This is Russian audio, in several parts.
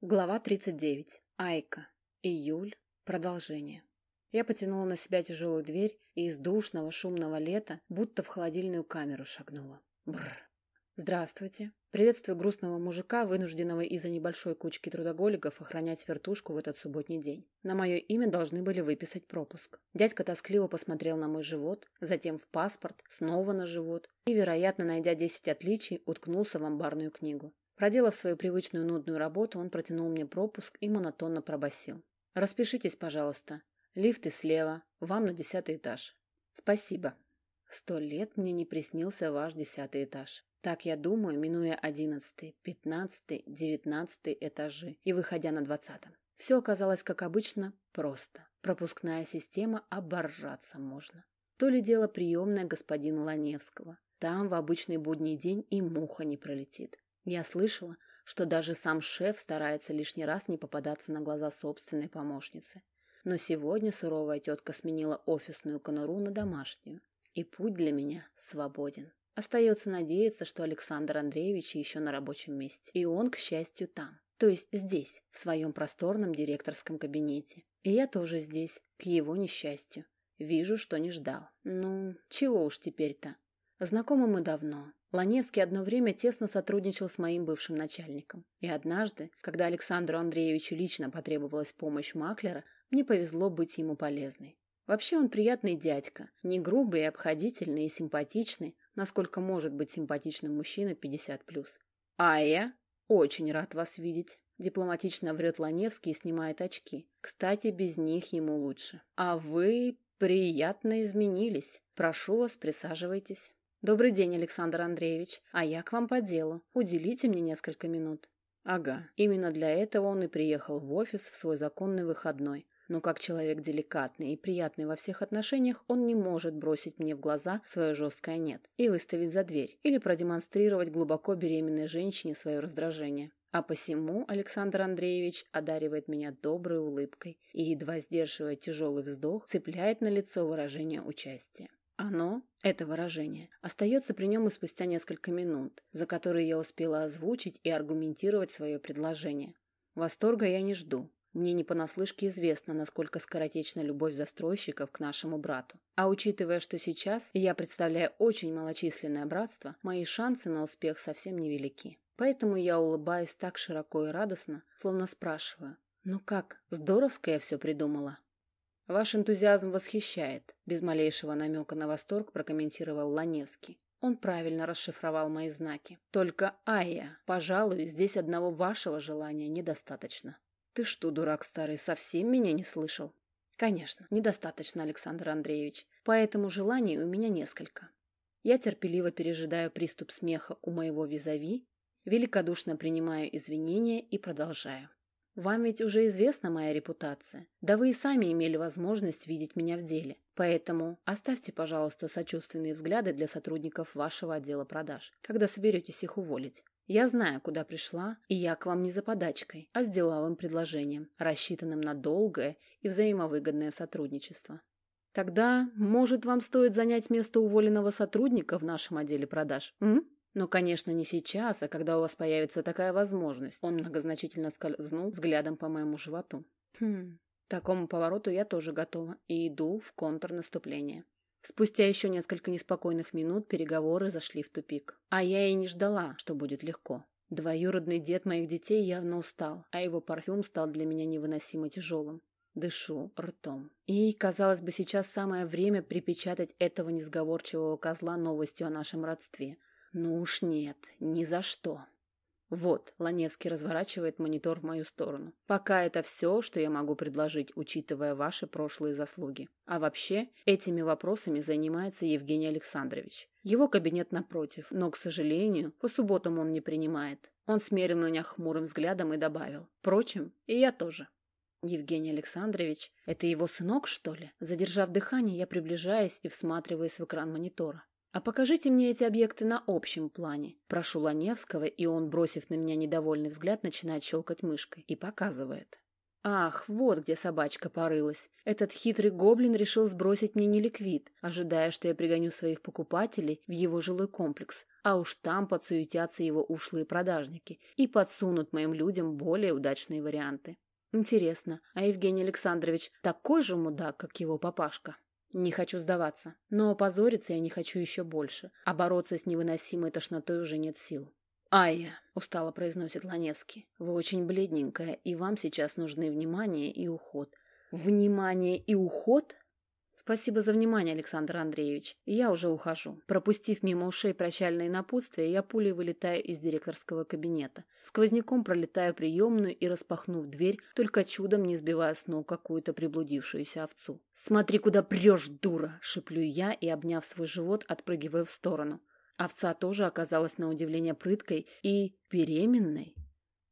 Глава 39. Айка. Июль. Продолжение. Я потянула на себя тяжелую дверь и из душного шумного лета будто в холодильную камеру шагнула. Бррр. Здравствуйте. Приветствую грустного мужика, вынужденного из-за небольшой кучки трудоголиков охранять вертушку в этот субботний день. На мое имя должны были выписать пропуск. Дядька тоскливо посмотрел на мой живот, затем в паспорт, снова на живот и, вероятно, найдя 10 отличий, уткнулся в амбарную книгу. Проделав свою привычную нудную работу, он протянул мне пропуск и монотонно пробасил. «Распишитесь, пожалуйста. Лифты слева. Вам на десятый этаж». «Спасибо. Сто лет мне не приснился ваш десятый этаж. Так я думаю, минуя одиннадцатый, пятнадцатый, девятнадцатый этажи и выходя на двадцатом. Все оказалось, как обычно, просто. Пропускная система оборжаться можно. То ли дело приемная господина Ланевского. Там в обычный будний день и муха не пролетит. Я слышала, что даже сам шеф старается лишний раз не попадаться на глаза собственной помощницы. Но сегодня суровая тетка сменила офисную конуру на домашнюю, и путь для меня свободен. Остается надеяться, что Александр Андреевич еще на рабочем месте, и он, к счастью, там. То есть здесь, в своем просторном директорском кабинете. И я тоже здесь, к его несчастью. Вижу, что не ждал. Ну, чего уж теперь-то. Знакомы мы давно, Ланевский одно время тесно сотрудничал с моим бывшим начальником. И однажды, когда Александру Андреевичу лично потребовалась помощь маклера, мне повезло быть ему полезной. Вообще он приятный дядька, не грубый и обходительный и симпатичный, насколько может быть симпатичным мужчина 50+. А я очень рад вас видеть. Дипломатично врет Ланевский и снимает очки. Кстати, без них ему лучше. А вы приятно изменились. Прошу вас, присаживайтесь. «Добрый день, Александр Андреевич. А я к вам по делу. Уделите мне несколько минут». Ага, именно для этого он и приехал в офис в свой законный выходной. Но как человек деликатный и приятный во всех отношениях, он не может бросить мне в глаза свое жесткое «нет» и выставить за дверь, или продемонстрировать глубоко беременной женщине свое раздражение. А посему Александр Андреевич одаривает меня доброй улыбкой и, едва сдерживая тяжелый вздох, цепляет на лицо выражение участия. Оно, это выражение, остается при нем и спустя несколько минут, за которые я успела озвучить и аргументировать свое предложение. Восторга я не жду. Мне не понаслышке известно, насколько скоротечна любовь застройщиков к нашему брату. А учитывая, что сейчас я представляю очень малочисленное братство, мои шансы на успех совсем невелики. Поэтому я улыбаюсь так широко и радостно, словно спрашиваю, «Ну как, здоровско я все придумала?» Ваш энтузиазм восхищает, без малейшего намека на восторг прокомментировал Ланевский. Он правильно расшифровал мои знаки. Только, Айя, пожалуй, здесь одного вашего желания недостаточно. Ты что, дурак старый, совсем меня не слышал? Конечно, недостаточно, Александр Андреевич. Поэтому желаний у меня несколько. Я терпеливо пережидаю приступ смеха у моего визави, великодушно принимаю извинения и продолжаю. Вам ведь уже известна моя репутация. Да вы и сами имели возможность видеть меня в деле. Поэтому оставьте, пожалуйста, сочувственные взгляды для сотрудников вашего отдела продаж, когда соберетесь их уволить. Я знаю, куда пришла, и я к вам не за подачкой, а с деловым предложением, рассчитанным на долгое и взаимовыгодное сотрудничество. Тогда, может, вам стоит занять место уволенного сотрудника в нашем отделе продаж, м? Но, конечно, не сейчас, а когда у вас появится такая возможность. Он многозначительно скользнул взглядом по моему животу. Хм, такому повороту я тоже готова и иду в контрнаступление. Спустя еще несколько неспокойных минут переговоры зашли в тупик. А я и не ждала, что будет легко. Двоюродный дед моих детей явно устал, а его парфюм стал для меня невыносимо тяжелым. Дышу ртом. И, казалось бы, сейчас самое время припечатать этого несговорчивого козла новостью о нашем родстве – ну уж нет, ни за что. Вот, Ланевский разворачивает монитор в мою сторону. Пока это все, что я могу предложить, учитывая ваши прошлые заслуги. А вообще, этими вопросами занимается Евгений Александрович. Его кабинет напротив, но, к сожалению, по субботам он не принимает. Он смерил меня хмурым взглядом и добавил. Впрочем, и я тоже. Евгений Александрович, это его сынок, что ли? Задержав дыхание, я приближаюсь и всматриваюсь в экран монитора. «А покажите мне эти объекты на общем плане». Прошу Ланевского, и он, бросив на меня недовольный взгляд, начинает щелкать мышкой и показывает. Ах, вот где собачка порылась. Этот хитрый гоблин решил сбросить мне неликвид, ожидая, что я пригоню своих покупателей в его жилой комплекс, а уж там подсуетятся его ушлые продажники и подсунут моим людям более удачные варианты. Интересно, а Евгений Александрович такой же мудак, как его папашка? Не хочу сдаваться, но опозориться я не хочу еще больше, а бороться с невыносимой тошнотой уже нет сил. «Айя», — устало произносит Ланевский, — «вы очень бледненькая, и вам сейчас нужны внимание и уход». «Внимание и уход?» «Спасибо за внимание, Александр Андреевич. Я уже ухожу». Пропустив мимо ушей прощальные напутствия, я пулей вылетаю из директорского кабинета. Сквозняком пролетаю приемную и, распахнув дверь, только чудом не сбивая с ног какую-то приблудившуюся овцу. «Смотри, куда прешь, дура!» — шеплю я и, обняв свой живот, отпрыгиваю в сторону. Овца тоже оказалась на удивление прыткой и беременной.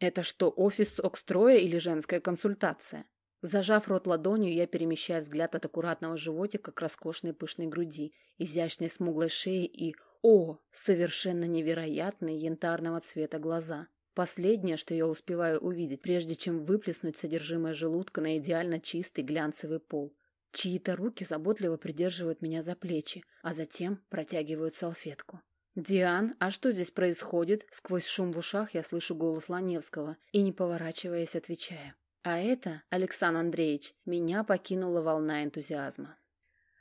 Это что, офис Окстроя или женская консультация? Зажав рот ладонью, я перемещаю взгляд от аккуратного животика к роскошной пышной груди, изящной смуглой шее и, о, совершенно невероятные янтарного цвета глаза. Последнее, что я успеваю увидеть, прежде чем выплеснуть содержимое желудка на идеально чистый глянцевый пол. Чьи-то руки заботливо придерживают меня за плечи, а затем протягивают салфетку. «Диан, а что здесь происходит?» Сквозь шум в ушах я слышу голос Ланевского и, не поворачиваясь, отвечаю. А это, Александр Андреевич, меня покинула волна энтузиазма.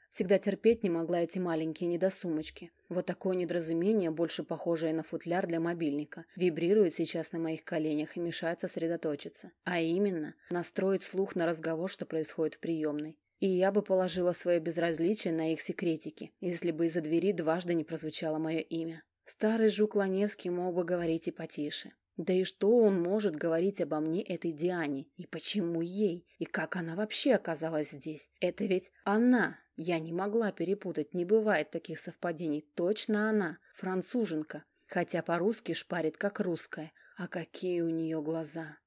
Всегда терпеть не могла эти маленькие недосумочки. Вот такое недоразумение, больше похожее на футляр для мобильника, вибрирует сейчас на моих коленях и мешает сосредоточиться. А именно, настроить слух на разговор, что происходит в приемной. И я бы положила свое безразличие на их секретики, если бы из-за двери дважды не прозвучало мое имя. Старый жук Ланевский мог бы говорить и потише. Да и что он может говорить обо мне этой Диане? И почему ей? И как она вообще оказалась здесь? Это ведь она. Я не могла перепутать, не бывает таких совпадений. Точно она, француженка. Хотя по-русски шпарит как русская. А какие у нее глаза.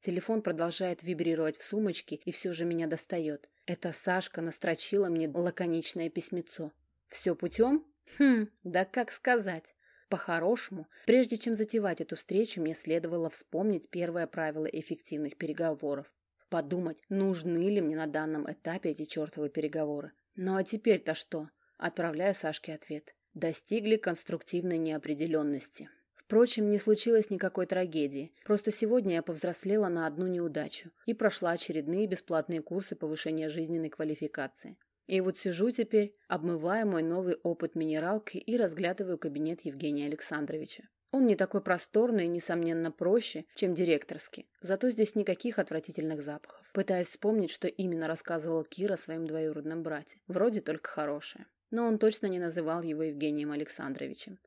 Телефон продолжает вибрировать в сумочке и все же меня достает. Это Сашка настрочила мне лаконичное письмецо. Все путем? Хм, да как сказать. По-хорошему, прежде чем затевать эту встречу, мне следовало вспомнить первое правило эффективных переговоров. Подумать, нужны ли мне на данном этапе эти чертовы переговоры. Ну а теперь-то что? Отправляю Сашке ответ. Достигли конструктивной неопределенности. Впрочем, не случилось никакой трагедии. Просто сегодня я повзрослела на одну неудачу и прошла очередные бесплатные курсы повышения жизненной квалификации. И вот сижу теперь, обмывая мой новый опыт минералкой и разглядываю кабинет Евгения Александровича. Он не такой просторный и, несомненно, проще, чем директорский. Зато здесь никаких отвратительных запахов. Пытаюсь вспомнить, что именно рассказывал Кира своим двоюродным брате. Вроде только хорошее. Но он точно не называл его Евгением Александровичем.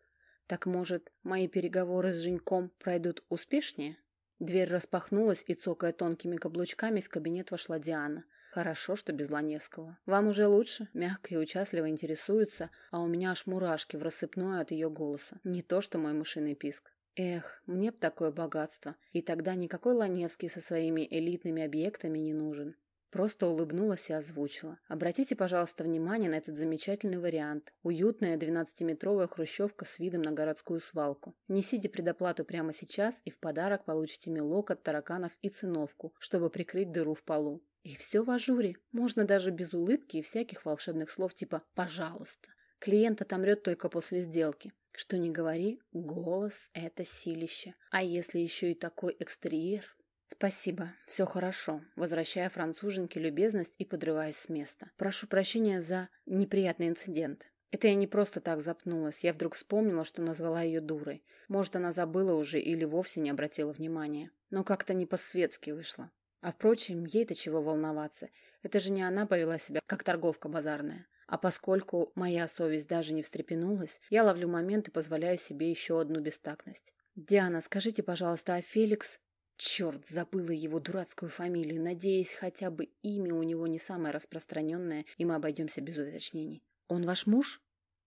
Так, может, мои переговоры с Женьком пройдут успешнее? Дверь распахнулась, и, цокая тонкими каблучками, в кабинет вошла Диана. Хорошо, что без Ланевского. Вам уже лучше? Мягко и участливо интересуется, а у меня аж мурашки в рассыпную от ее голоса. Не то, что мой мышиный писк. Эх, мне б такое богатство. И тогда никакой Ланевский со своими элитными объектами не нужен. Просто улыбнулась и озвучила. Обратите, пожалуйста, внимание на этот замечательный вариант. Уютная 12-метровая хрущевка с видом на городскую свалку. Несите предоплату прямо сейчас и в подарок получите мелок от тараканов и циновку, чтобы прикрыть дыру в полу. И все в ажуре. Можно даже без улыбки и всяких волшебных слов типа «пожалуйста». Клиент отомрет только после сделки. Что не говори, голос – это силище. А если еще и такой экстерьер, «Спасибо, все хорошо», возвращая француженке любезность и подрываясь с места. «Прошу прощения за неприятный инцидент. Это я не просто так запнулась. Я вдруг вспомнила, что назвала ее дурой. Может, она забыла уже или вовсе не обратила внимания. Но как-то не по-светски вышло. А впрочем, ей-то чего волноваться. Это же не она повела себя, как торговка базарная. А поскольку моя совесть даже не встрепенулась, я ловлю момент и позволяю себе еще одну бестактность. «Диана, скажите, пожалуйста, а Феликс...» Черт, забыла его дурацкую фамилию, надеясь, хотя бы имя у него не самое распространенное, и мы обойдемся без уточнений. «Он ваш муж?»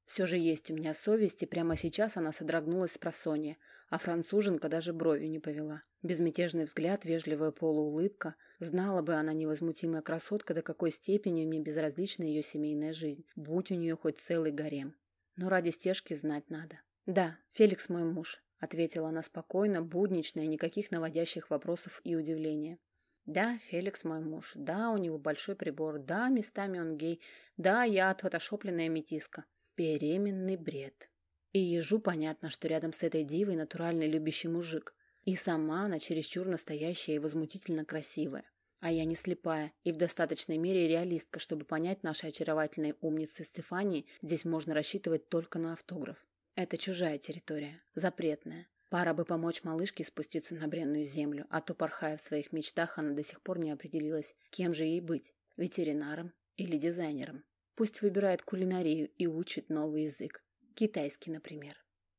Все же есть у меня совесть, и прямо сейчас она содрогнулась с просонья, а француженка даже бровью не повела. Безмятежный взгляд, вежливая полуулыбка. Знала бы она невозмутимая красотка, до какой степени мне безразлична ее семейная жизнь, будь у нее хоть целый гарем. Но ради стежки знать надо. Да, Феликс мой муж. — ответила она спокойно, буднично и никаких наводящих вопросов и удивления. Да, Феликс мой муж. Да, у него большой прибор. Да, местами он гей. Да, я отфотошопленная метиска. Беременный бред. И ежу понятно, что рядом с этой дивой натуральный любящий мужик. И сама она чересчур настоящая и возмутительно красивая. А я не слепая и в достаточной мере реалистка, чтобы понять нашей очаровательной умницы Стефании, здесь можно рассчитывать только на автограф. Это чужая территория, запретная. Пора бы помочь малышке спуститься на бренную землю, а то, порхая в своих мечтах, она до сих пор не определилась, кем же ей быть – ветеринаром или дизайнером. Пусть выбирает кулинарию и учит новый язык. Китайский, например.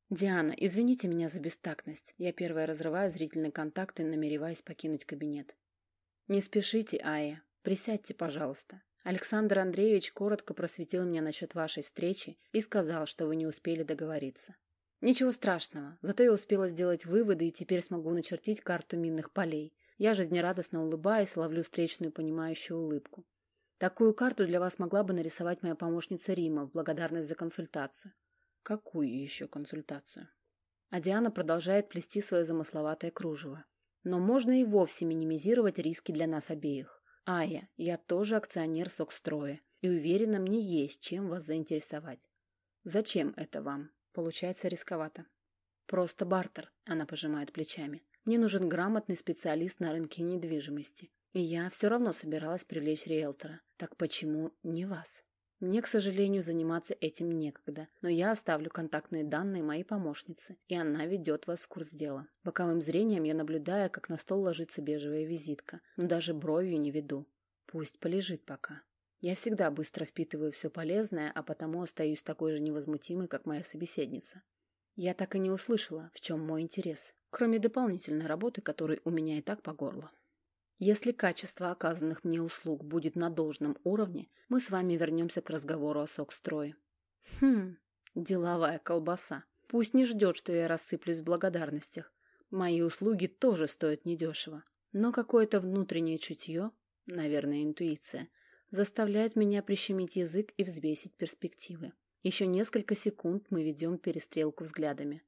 «Диана, извините меня за бестактность. Я первая разрываю зрительный контакт и намереваюсь покинуть кабинет. «Не спешите, Ая. Присядьте, пожалуйста. Александр Андреевич коротко просветил меня насчет вашей встречи и сказал, что вы не успели договориться. Ничего страшного, зато я успела сделать выводы и теперь смогу начертить карту минных полей. Я жизнерадостно улыбаюсь, ловлю встречную понимающую улыбку. Такую карту для вас могла бы нарисовать моя помощница Рима в благодарность за консультацию. Какую еще консультацию? А Диана продолжает плести свое замысловатое кружево. Но можно и вовсе минимизировать риски для нас обеих. Ая, я тоже акционер Сокстроя, и уверена, мне есть чем вас заинтересовать. Зачем это вам? Получается рисковато. Просто бартер, она пожимает плечами. Мне нужен грамотный специалист на рынке недвижимости. И я все равно собиралась привлечь риэлтора. Так почему не вас? Мне, к сожалению, заниматься этим некогда, но я оставлю контактные данные моей помощницы, и она ведет вас в курс дела. Боковым зрением я наблюдаю, как на стол ложится бежевая визитка, но даже бровью не веду. Пусть полежит пока. Я всегда быстро впитываю все полезное, а потому остаюсь такой же невозмутимой, как моя собеседница. Я так и не услышала, в чем мой интерес, кроме дополнительной работы, которой у меня и так по горло. Если качество оказанных мне услуг будет на должном уровне, мы с вами вернемся к разговору о сокстрое. Хм, деловая колбаса. Пусть не ждет, что я рассыплюсь в благодарностях. Мои услуги тоже стоят недешево. Но какое-то внутреннее чутье, наверное, интуиция, заставляет меня прищемить язык и взвесить перспективы. Еще несколько секунд мы ведем перестрелку взглядами.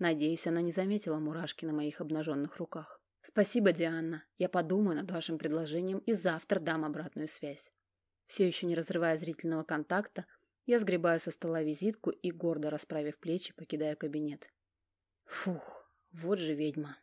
Надеюсь, она не заметила мурашки на моих обнаженных руках. Спасибо, Диана. Я подумаю над вашим предложением и завтра дам обратную связь. Все еще не разрывая зрительного контакта, я сгребаю со стола визитку и, гордо расправив плечи, покидаю кабинет. Фух, вот же ведьма.